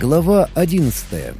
Глава одиннадцатая.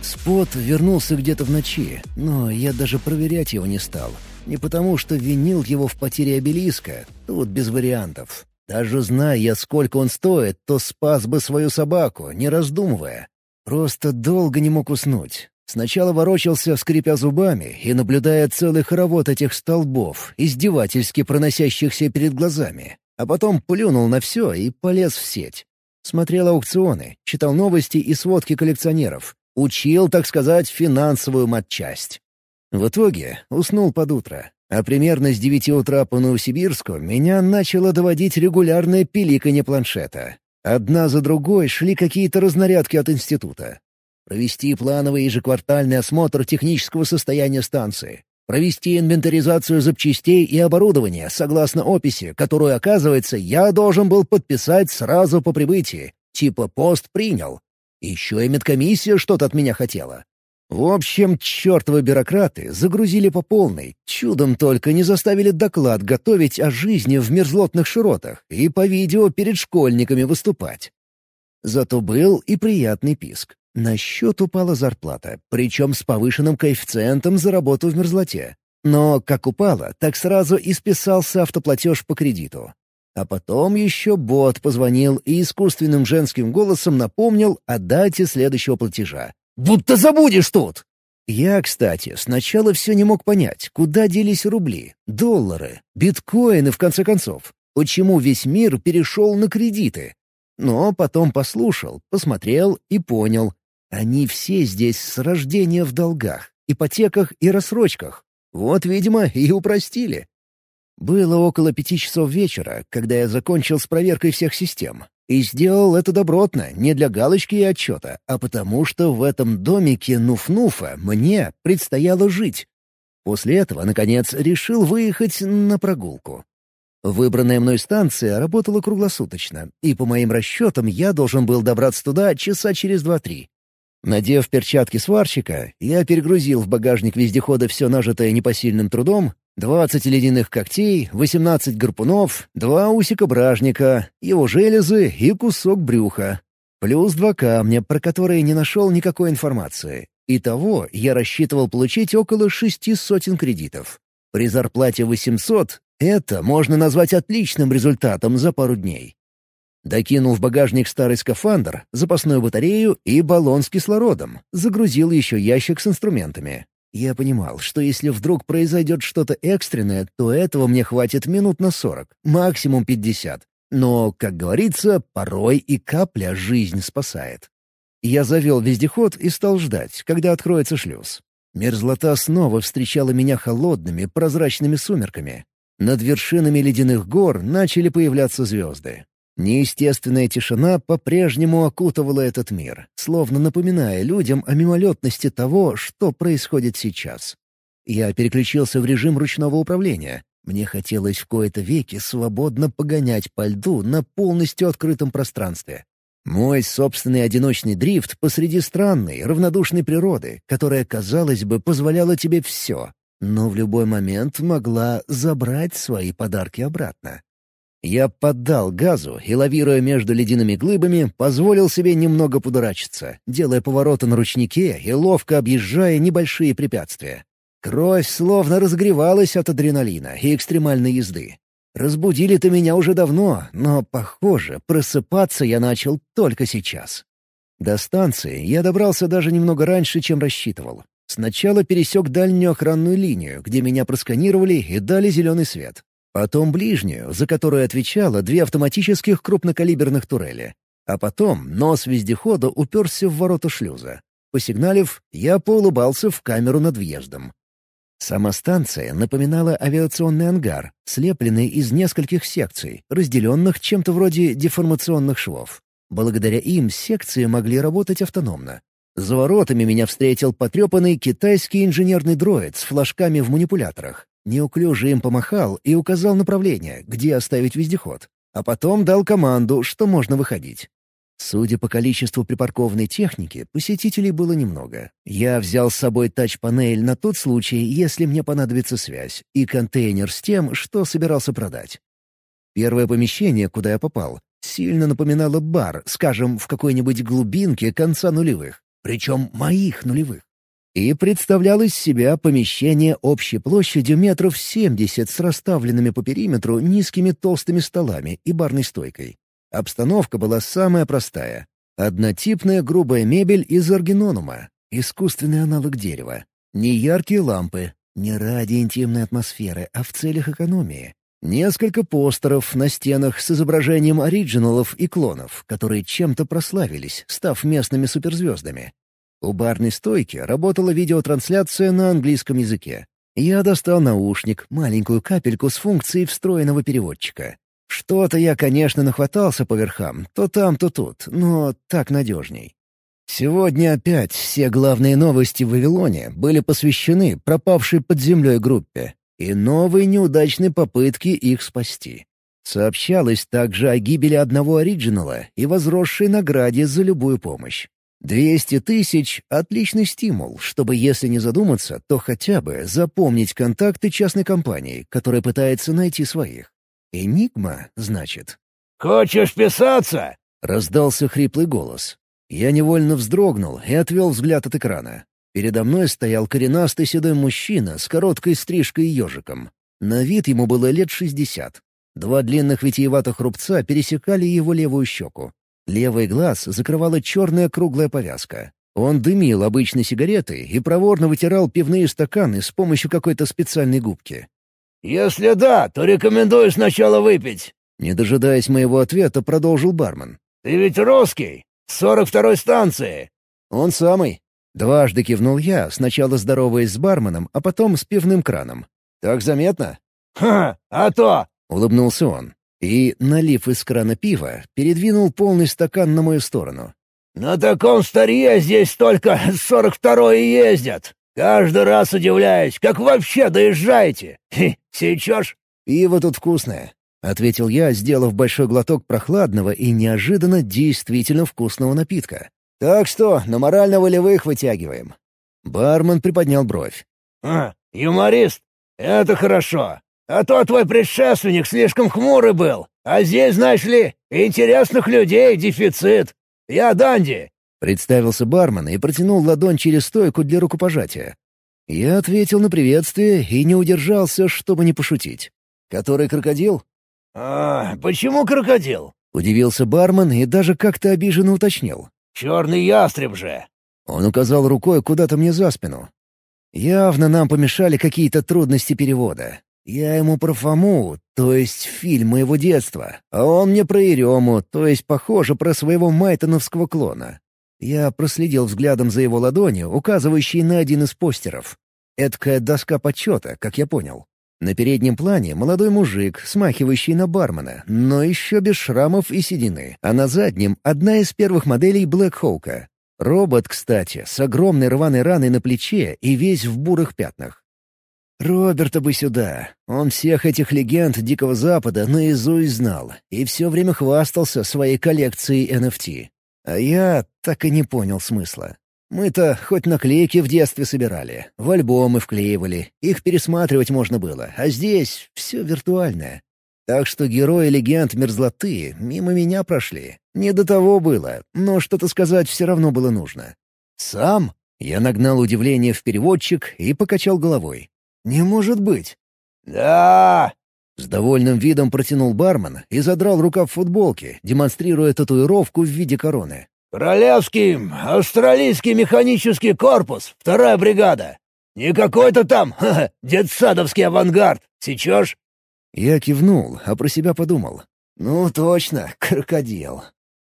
Спот вернулся где-то в ночи, но я даже проверять его не стал. Не потому, что винил его в потере обелиска, тут без вариантов. Даже зная я, сколько он стоит, то спас бы свою собаку, не раздумывая. Просто долго не мог уснуть. Сначала ворочался, скрипя зубами, и наблюдая целый хоровод этих столбов, издевательски проносящихся перед глазами. А потом плюнул на все и полез в сеть. Смотрел аукционы, читал новости и сводки коллекционеров. Учил, так сказать, финансовую матчасть. В итоге уснул под утро. А примерно с девяти утра по Новосибирску меня начало доводить регулярное пиликанье планшета. Одна за другой шли какие-то разнарядки от института. Провести плановый ежеквартальный осмотр технического состояния станции. Провести инвентаризацию запчастей и оборудования согласно описи, которую, оказывается, я должен был подписать сразу по прибытии. Типа пост принял. Еще и медкомиссия что-то от меня хотела. В общем, чертовы бюрократы загрузили по полной, чудом только не заставили доклад готовить о жизни в мерзлотных широтах и по видео перед школьниками выступать. Зато был и приятный писк. На счет упала зарплата, причем с повышенным коэффициентом за работу в мерзлоте. Но как упала, так сразу и списался автоплатеж по кредиту. А потом еще бот позвонил и искусственным женским голосом напомнил о дате следующего платежа. «Будто забудешь тут!» Я, кстати, сначала все не мог понять, куда делись рубли, доллары, биткоины, в конце концов. Почему весь мир перешел на кредиты? Но потом послушал, посмотрел и понял. Они все здесь с рождения в долгах, ипотеках и рассрочках. Вот, видимо, и упростили. Было около пяти часов вечера, когда я закончил с проверкой всех систем. И сделал это добротно, не для галочки и отчета, а потому что в этом домике Нуф-Нуфа мне предстояло жить. После этого, наконец, решил выехать на прогулку. Выбранная мной станция работала круглосуточно, и по моим расчетам я должен был добраться туда часа через два-три. Надев перчатки сварщика, я перегрузил в багажник вездехода все нажитое непосильным трудом, двадцать ледяных когтей, восемнадцать гарпунов, два усика бражника, его железы и кусок брюха. Плюс два камня, про которые не нашел никакой информации. Итого я рассчитывал получить около шести сотен кредитов. При зарплате 800 это можно назвать отличным результатом за пару дней. Докинул в багажник старый скафандр, запасную батарею и баллон с кислородом. Загрузил еще ящик с инструментами. Я понимал, что если вдруг произойдет что-то экстренное, то этого мне хватит минут на сорок, максимум пятьдесят. Но, как говорится, порой и капля жизнь спасает. Я завел вездеход и стал ждать, когда откроется шлюз. Мерзлота снова встречала меня холодными, прозрачными сумерками. Над вершинами ледяных гор начали появляться звезды. Неестественная тишина по-прежнему окутывала этот мир, словно напоминая людям о мимолетности того, что происходит сейчас. Я переключился в режим ручного управления. Мне хотелось в кои-то веки свободно погонять по льду на полностью открытом пространстве. Мой собственный одиночный дрифт посреди странной, равнодушной природы, которая, казалось бы, позволяла тебе все, но в любой момент могла забрать свои подарки обратно. Я поддал газу и, лавируя между ледяными глыбами, позволил себе немного подурачиться, делая повороты на ручнике и ловко объезжая небольшие препятствия. Кровь словно разгревалась от адреналина и экстремальной езды. Разбудили-то меня уже давно, но, похоже, просыпаться я начал только сейчас. До станции я добрался даже немного раньше, чем рассчитывал. Сначала пересек дальнюю охранную линию, где меня просканировали и дали зеленый свет. Потом ближнюю, за которую отвечало две автоматических крупнокалиберных турели. А потом нос вездехода уперся в ворота шлюза. Посигналив, я поулыбался в камеру над въездом. Сама станция напоминала авиационный ангар, слепленный из нескольких секций, разделенных чем-то вроде деформационных швов. Благодаря им секции могли работать автономно. За воротами меня встретил потрепанный китайский инженерный дроид с флажками в манипуляторах. Неуклюже им помахал и указал направление, где оставить вездеход. А потом дал команду, что можно выходить. Судя по количеству припаркованной техники, посетителей было немного. Я взял с собой тач-панель на тот случай, если мне понадобится связь, и контейнер с тем, что собирался продать. Первое помещение, куда я попал, Сильно напоминала бар, скажем, в какой-нибудь глубинке конца нулевых. Причем моих нулевых. И представлял из себя помещение общей площадью метров семьдесят с расставленными по периметру низкими толстыми столами и барной стойкой. Обстановка была самая простая. Однотипная грубая мебель из аргинонума, искусственный аналог дерева. Не яркие лампы, не ради интимной атмосферы, а в целях экономии. Несколько постеров на стенах с изображением оригиналов и клонов, которые чем-то прославились, став местными суперзвездами. У барной стойки работала видеотрансляция на английском языке. Я достал наушник, маленькую капельку с функцией встроенного переводчика. Что-то я, конечно, нахватался по верхам, то там, то тут, но так надежней. Сегодня опять все главные новости в Вавилоне были посвящены пропавшей под землей группе и новой неудачной попытке их спасти. Сообщалось также о гибели одного оригинала и возросшей награде за любую помощь. Двести тысяч — отличный стимул, чтобы, если не задуматься, то хотя бы запомнить контакты частной компании, которая пытается найти своих. «Энигма, значит?» «Хочешь писаться?» — раздался хриплый голос. Я невольно вздрогнул и отвел взгляд от экрана. Передо мной стоял коренастый седой мужчина с короткой стрижкой и ежиком. На вид ему было лет шестьдесят. Два длинных витиеватых рубца пересекали его левую щеку. Левый глаз закрывала черная круглая повязка. Он дымил обычной сигаретой и проворно вытирал пивные стаканы с помощью какой-то специальной губки. «Если да, то рекомендую сначала выпить». Не дожидаясь моего ответа, продолжил бармен. «Ты ведь русский? С сорок второй станции». «Он самый». Дважды кивнул я, сначала здороваясь с барменом, а потом с пивным краном. «Так заметно?» «Ха, а то!» — улыбнулся он и, налив из крана пива, передвинул полный стакан на мою сторону. «На таком старье здесь только сорок второй и ездят. Каждый раз удивляюсь, как вообще доезжаете. Сейчас?» «Пиво тут вкусное», — ответил я, сделав большой глоток прохладного и неожиданно действительно вкусного напитка. «Так что на морально-волевых вытягиваем». Бармен приподнял бровь. «А, юморист? Это хорошо. А то твой предшественник слишком хмурый был. А здесь, знаешь ли, интересных людей дефицит. Я Данди». Представился бармен и протянул ладонь через стойку для рукопожатия. Я ответил на приветствие и не удержался, чтобы не пошутить. «Который крокодил?» «А, почему крокодил?» — удивился бармен и даже как-то обиженно уточнил. «Черный ястреб же!» Он указал рукой куда-то мне за спину. Явно нам помешали какие-то трудности перевода. Я ему про Фому, то есть фильм моего детства, а он мне про Ерему, то есть, похоже, про своего майтоновского клона. Я проследил взглядом за его ладонью, указывающей на один из постеров. Эдкая доска почета, как я понял. На переднем плане молодой мужик, смахивающий на бармена, но еще без шрамов и седины, а на заднем — одна из первых моделей Блэк Хоука. Робот, кстати, с огромной рваной раной на плече и весь в бурых пятнах. Роберта бы сюда. Он всех этих легенд Дикого Запада наизусть знал и все время хвастался своей коллекцией NFT. А я так и не понял смысла. Мы-то хоть наклейки в детстве собирали, в альбомы вклеивали, их пересматривать можно было, а здесь все виртуальное. Так что герои легенд мерзлоты мимо меня прошли. Не до того было, но что-то сказать все равно было нужно. «Сам?» Я нагнал удивление в переводчик и покачал головой. «Не может быть!» «Да!» С довольным видом протянул бармен и задрал рукав футболки, демонстрируя татуировку в виде короны. «Королевский австралийский механический корпус, вторая бригада. Не какой-то там, ха -ха, детсадовский авангард. Сейчас?» Я кивнул, а про себя подумал. «Ну, точно, крокодил».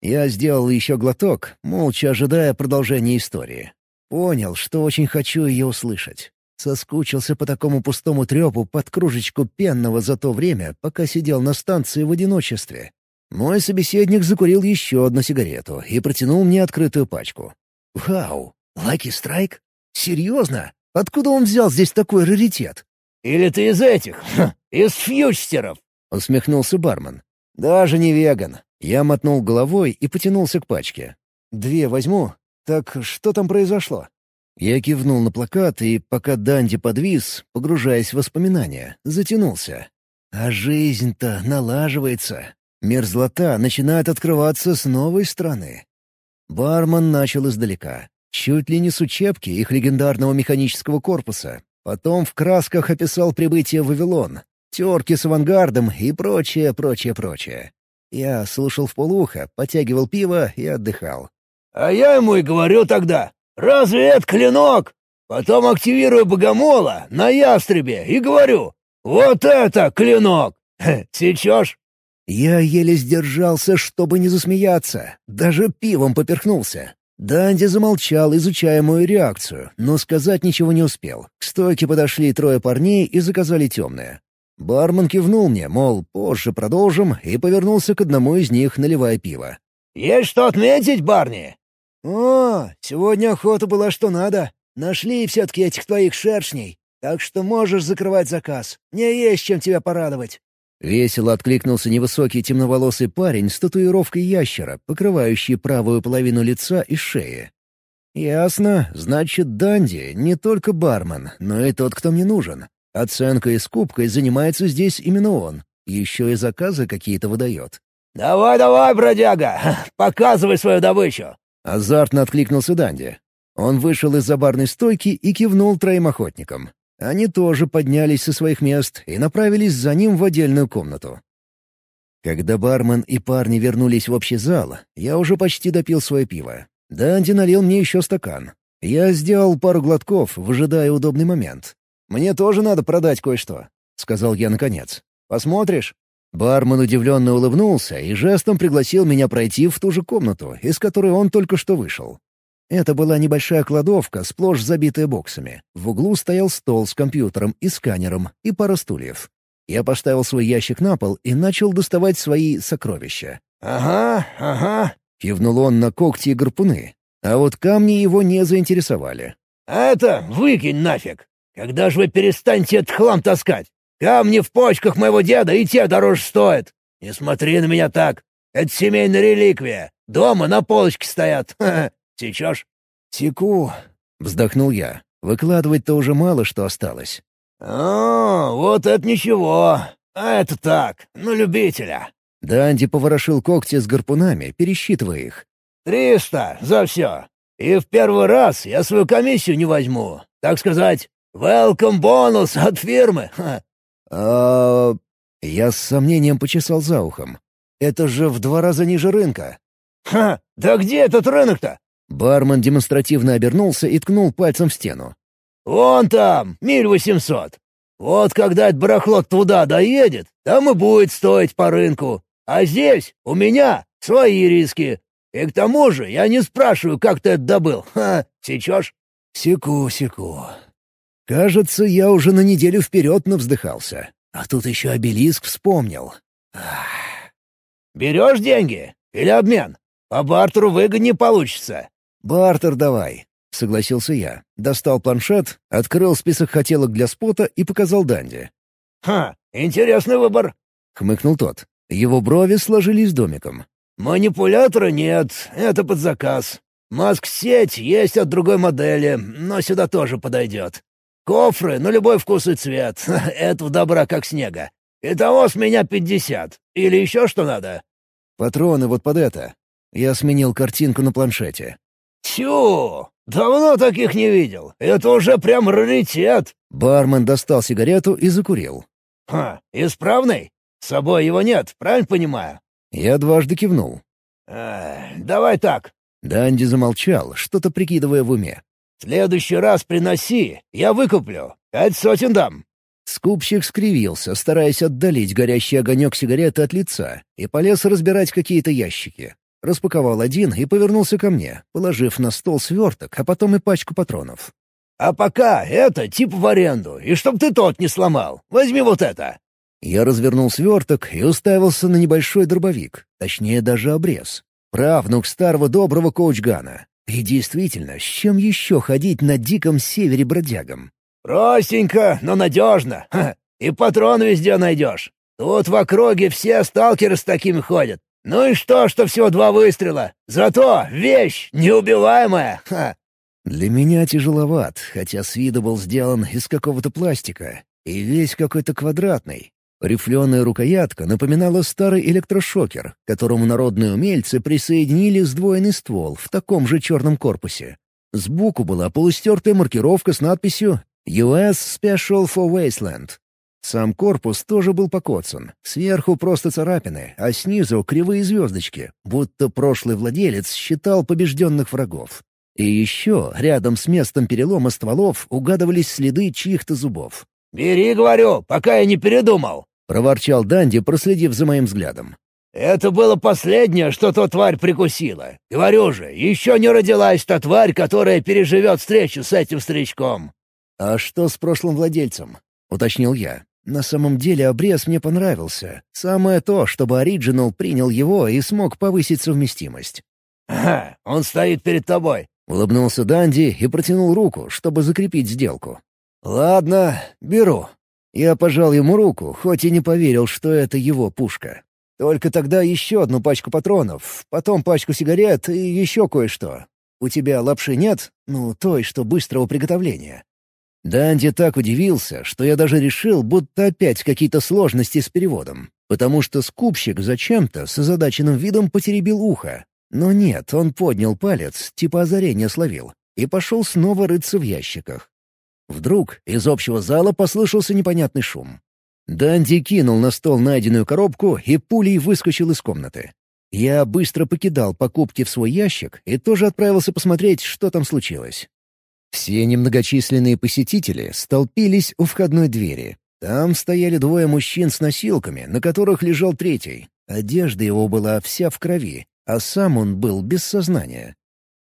Я сделал еще глоток, молча ожидая продолжения истории. Понял, что очень хочу ее услышать. Соскучился по такому пустому трепу под кружечку пенного за то время, пока сидел на станции в одиночестве. Мой собеседник закурил еще одну сигарету и протянул мне открытую пачку. «Вау! Лаки Страйк? Серьезно? Откуда он взял здесь такой раритет?» «Или ты из этих, из фьючстеров?» — усмехнулся бармен. «Даже не веган». Я мотнул головой и потянулся к пачке. «Две возьму. Так что там произошло?» Я кивнул на плакат и, пока Данди подвис, погружаясь в воспоминания, затянулся. А жизнь-то налаживается. Мерзлота начинает открываться с новой стороны. Бармен начал издалека. Чуть ли не с учебки их легендарного механического корпуса. Потом в красках описал прибытие в Вавилон, терки с авангардом и прочее, прочее, прочее. Я слушал в полухо, потягивал пиво и отдыхал. «А я ему и говорю тогда, разве это клинок? Потом активирую богомола на ястребе и говорю, вот это клинок! Сечешь?» Я еле сдержался, чтобы не засмеяться. Даже пивом поперхнулся. Данди замолчал, изучая мою реакцию, но сказать ничего не успел. К стойке подошли трое парней и заказали темное. Бармен кивнул мне, мол, позже продолжим, и повернулся к одному из них, наливая пиво. «Есть что отметить, барни?» «О, сегодня охота была что надо. Нашли все-таки этих твоих шершней. Так что можешь закрывать заказ. Мне есть чем тебя порадовать». Весело откликнулся невысокий темноволосый парень с татуировкой ящера, покрывающей правую половину лица и шеи. «Ясно. Значит, Данди не только бармен, но и тот, кто мне нужен. Оценкой и скупкой занимается здесь именно он. Еще и заказы какие-то выдает». «Давай-давай, бродяга, показывай свою добычу!» Азартно откликнулся Данди. Он вышел из-за барной стойки и кивнул троим охотникам. Они тоже поднялись со своих мест и направились за ним в отдельную комнату. Когда бармен и парни вернулись в общий зал, я уже почти допил свое пиво. Данди налил мне еще стакан. Я сделал пару глотков, выжидая удобный момент. «Мне тоже надо продать кое-что», — сказал я наконец. «Посмотришь?» Бармен удивленно улыбнулся и жестом пригласил меня пройти в ту же комнату, из которой он только что вышел. Это была небольшая кладовка, сплошь забитая боксами. В углу стоял стол с компьютером и сканером, и пара стульев. Я поставил свой ящик на пол и начал доставать свои сокровища. «Ага, ага», — кивнул он на когти и гарпуны. А вот камни его не заинтересовали. «Это выкинь нафиг! Когда же вы перестанете этот хлам таскать? Камни в почках моего деда и те дороже стоят. Не смотри на меня так. Это семейная реликвия. Дома на полочке стоят. Сечешь?» «Теку», — вздохнул я. «Выкладывать-то уже мало что осталось». «О, вот это ничего. А это так, ну любителя». Данди поворошил когти с гарпунами, пересчитывая их. «Триста за все. И в первый раз я свою комиссию не возьму. Так сказать, welcome бонус от фирмы. Ха. А... Я с сомнением почесал за ухом. Это же в два раза ниже рынка. «Ха! Да где этот рынок-то?» Бармен демонстративно обернулся и ткнул пальцем в стену. «Вон там, миль восемьсот. Вот когда это барахло туда доедет, там и будет стоить по рынку. А здесь у меня свои риски. И к тому же я не спрашиваю, как ты это добыл. Ха, сечешь?» «Секу, секу. Кажется, я уже на неделю вперед навздыхался. А тут еще обелиск вспомнил. «Берешь деньги? Или обмен? По бартеру выгоднее получится». «Бартер давай», — согласился я. Достал планшет, открыл список хотелок для спота и показал Данди. «Ха, интересный выбор», — хмыкнул тот. Его брови сложились домиком. «Манипулятора нет, это под заказ. Маск-сеть есть от другой модели, но сюда тоже подойдет. Кофры на любой вкус и цвет. Этого добра как снега. Итого с меня пятьдесят. Или еще что надо?» «Патроны вот под это». Я сменил картинку на планшете. «Тю! Давно таких не видел. Это уже прям раритет!» Бармен достал сигарету и закурил. «Ха, исправный? С собой его нет, правильно понимаю?» Я дважды кивнул. «Э, «Давай так». Данди замолчал, что-то прикидывая в уме следующий раз приноси, я выкуплю. Пять сотен дам». Скупщик скривился, стараясь отдалить горящий огонек сигареты от лица, и полез разбирать какие-то ящики. Распаковал один и повернулся ко мне, положив на стол сверток, а потом и пачку патронов. «А пока это тип в аренду, и чтоб ты тот не сломал. Возьми вот это». Я развернул сверток и уставился на небольшой дробовик, точнее даже обрез. Правнук старого доброго коучгана. И действительно, с чем еще ходить на диком севере бродягам? «Простенько, но надежно. Ха. И патрон везде найдешь. Тут в округе все сталкеры с такими ходят. Ну и что, что всего два выстрела? Зато вещь неубиваемая. Ха. Для меня тяжеловат, хотя с виду был сделан из какого-то пластика, и весь какой-то квадратный. Рифленая рукоятка напоминала старый электрошокер, к которому народные умельцы присоединили сдвоенный ствол в таком же черном корпусе. Сбоку была полустертая маркировка с надписью «US Special for Wasteland». Сам корпус тоже был покоцан. Сверху просто царапины, а снизу кривые звездочки, будто прошлый владелец считал побежденных врагов. И еще рядом с местом перелома стволов угадывались следы чьих-то зубов. «Бери, говорю, пока я не передумал!» — проворчал Данди, проследив за моим взглядом. «Это было последнее, что то тварь прикусила. Говорю же, еще не родилась та тварь, которая переживет встречу с этим старичком». «А что с прошлым владельцем?» — уточнил я. «На самом деле обрез мне понравился. Самое то, чтобы Ориджинал принял его и смог повысить совместимость». «Ага, он стоит перед тобой». Улыбнулся Данди и протянул руку, чтобы закрепить сделку. «Ладно, беру. Я пожал ему руку, хоть и не поверил, что это его пушка. Только тогда еще одну пачку патронов, потом пачку сигарет и еще кое-что. У тебя лапши нет? Ну, той, что быстрого приготовления. Данди так удивился, что я даже решил, будто опять какие-то сложности с переводом, потому что скупщик зачем-то с озадаченным видом потеребил ухо. Но нет, он поднял палец, типа озарения словил, и пошел снова рыться в ящиках. Вдруг из общего зала послышался непонятный шум. Данди кинул на стол найденную коробку и пулей выскочил из комнаты. Я быстро покидал покупки в свой ящик и тоже отправился посмотреть, что там случилось. Все немногочисленные посетители столпились у входной двери. Там стояли двое мужчин с носилками, на которых лежал третий. Одежда его была вся в крови, а сам он был без сознания.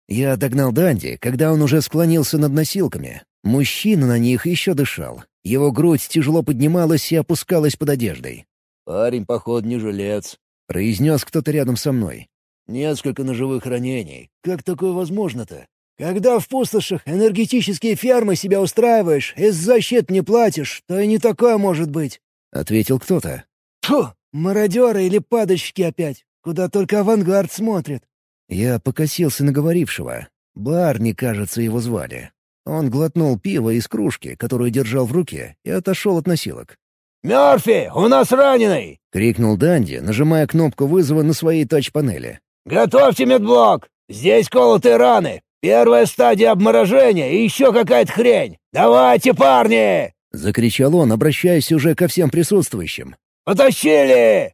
Я догнал Данди, когда он уже склонился над носилками. Мужчина на них еще дышал. Его грудь тяжело поднималась и опускалась под одеждой. «Парень, походу, не жилец», — произнес кто-то рядом со мной. «Несколько ножевых ранений. Как такое возможно-то? Когда в пустошах энергетические фермы себя устраиваешь, из защит не платишь, то и не такое может быть», — ответил кто-то. «Фу, мародеры или падальщики опять. Куда только авангард смотрит». Я покосился на говорившего. Барни, кажется, его звали. Он глотнул пиво из кружки, которую держал в руке, и отошел от носилок. «Мёрфи, у нас раненый!» — крикнул Данди, нажимая кнопку вызова на своей тач-панели. «Готовьте медблок! Здесь колотые раны! Первая стадия обморожения и еще какая-то хрень! Давайте, парни!» — закричал он, обращаясь уже ко всем присутствующим. «Потащили!»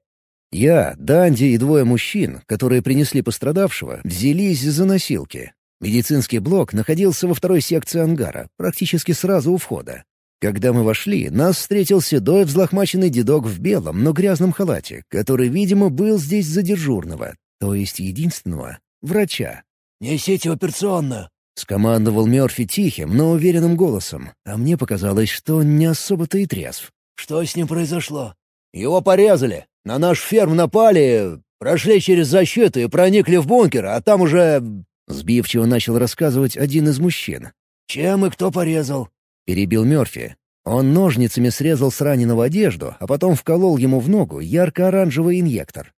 Я, Данди и двое мужчин, которые принесли пострадавшего, взялись за носилки. Медицинский блок находился во второй секции ангара, практически сразу у входа. Когда мы вошли, нас встретил седой взлохмаченный дедок в белом, но грязном халате, который, видимо, был здесь за дежурного, то есть единственного — врача. «Несите в операционную!» — скомандовал Мёрфи тихим, но уверенным голосом, а мне показалось, что он не особо-то и трезв. «Что с ним произошло?» «Его порезали. На наш ферм напали, прошли через защиту и проникли в бункер, а там уже Сбивчиво начал рассказывать один из мужчин. «Чем и кто порезал?» — перебил Мёрфи. Он ножницами срезал с раненого одежду, а потом вколол ему в ногу ярко-оранжевый инъектор.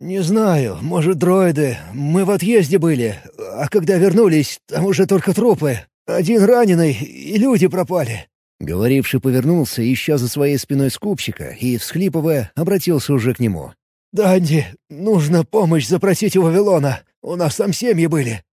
«Не знаю, может, дроиды. Мы в отъезде были, а когда вернулись, там уже только трупы. Один раненый, и люди пропали». Говоривший повернулся, ища за своей спиной скупщика, и, всхлипывая, обратился уже к нему. «Данди, нужно помощь запросить у Вавилона. У нас там семьи были.